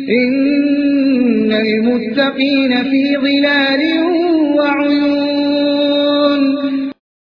إن المتقين في ظلال